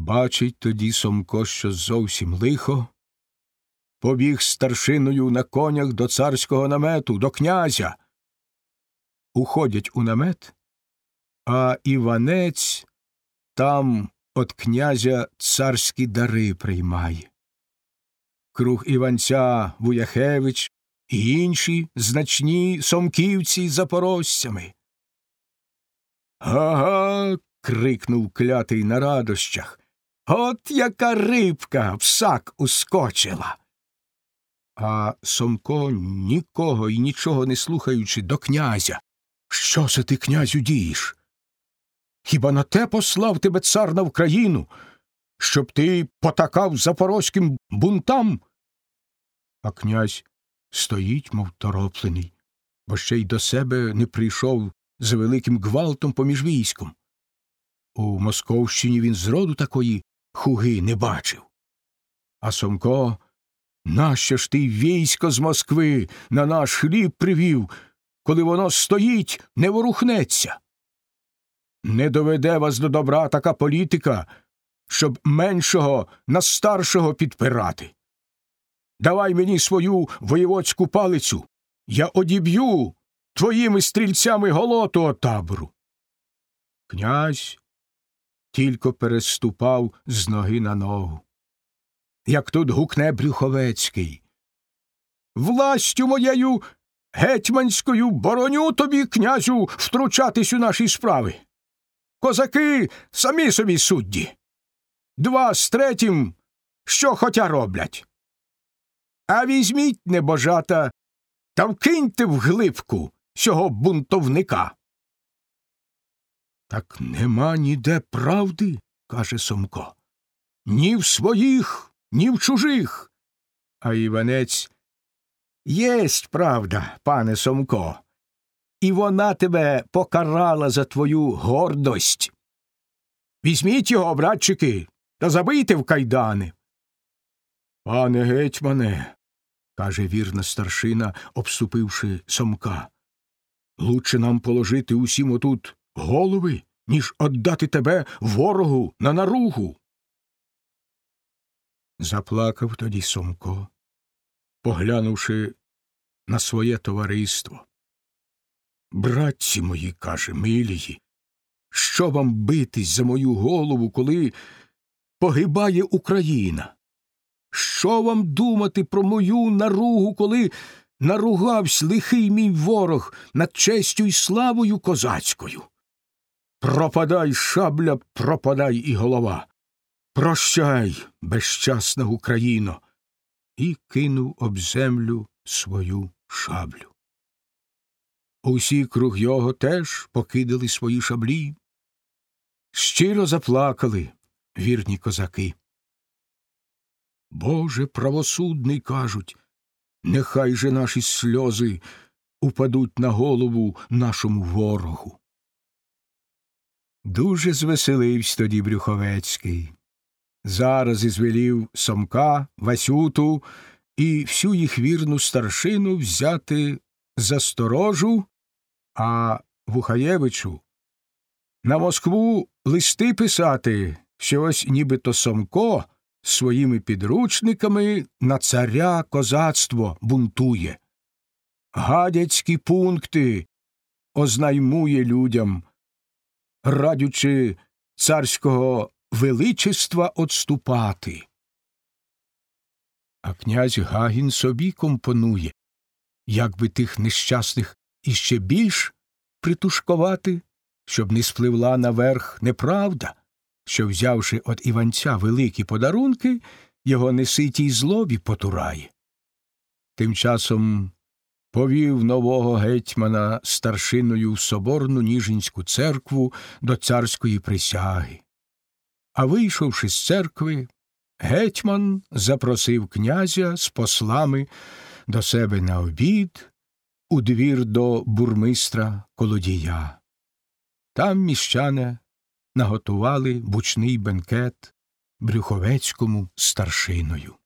Бачить тоді Сомко, що зовсім лихо, побіг старшиною на конях до царського намету, до князя. Уходять у намет, а Іванець там от князя царські дари приймає. Круг Іванця Вуяхевич і інші значні сомківці запорожцями. Ага. крикнув клятий на радощах. От яка рибка псак ускочила. А Сомко, нікого і нічого не слухаючи, до князя. Що це ти, князю, дієш? Хіба на те послав тебе цар на Вкраїну, щоб ти потакав запорозьким бунтам? А князь стоїть, мов тороплений, бо ще й до себе не прийшов з великим гвалтом поміж військом. У Московщині він зроду такої хуги не бачив. А Сомко, нащо ж ти військо з Москви на наш хліб привів, коли воно стоїть, не ворухнеться? Не доведе вас до добра така політика, щоб меншого на старшого підпирати. Давай мені свою воєводську палицю. Я одіб'ю твоїми стрільцями голоту табору. Князь тільки переступав з ноги на ногу. Як тут гукне Брюховецький. Властю моєю гетьманською бороню тобі, князю, втручатись у наші справи. Козаки самі собі судді. Два з третім, що хотя роблять. А візьміть, небожата, та вкиньте в глибку цього бунтовника. Так нема ніде правди, каже Сомко. Ні в своїх, ні в чужих. А Іванець єсть правда, пане Сомко, і вона тебе покарала за твою гордость. Візьміть його, братчики, та забийте в кайдани. Пане гетьмане, каже вірна старшина, обступивши Сомка. Лучше нам положити усім отут голови, ніж отдати тебе ворогу на наругу. Заплакав тоді Сомко, поглянувши на своє товариство. Братці мої, каже, милії, що вам битись за мою голову, коли погибає Україна? Що вам думати про мою наругу, коли наругавсь лихий мій ворог над честю й славою козацькою? Пропадай, шабля, пропадай і голова. Прощай, безщасна Україно, і кинув об землю свою шаблю. Усі круг його теж покидали свої шаблі. Щиро заплакали вірні козаки. Боже правосудний, кажуть, нехай же наші сльози упадуть на голову нашому ворогу. Дуже звеселився тоді Брюховецький. Зараз ізвелів Сомка, Васюту і всю їх вірну старшину взяти за сторожу, а Вухаєвичу на Москву листи писати, що ось нібито Сомко своїми підручниками на царя козацтво бунтує. Гадяцькі пункти ознаймує людям, радючи царського величества отступати. А князь Гагін собі компонує, як би тих нещасних іще більш притушкувати, щоб не спливла наверх неправда, що, взявши от Іванця великі подарунки, його неситій злобі потурає. Тим часом повів нового гетьмана старшиною в соборну Ніжинську церкву до царської присяги. А вийшовши з церкви, гетьман запросив князя з послами до себе на обід у двір до бурмистра колодія. Там міщане наготували бучний бенкет брюховецькому старшиною.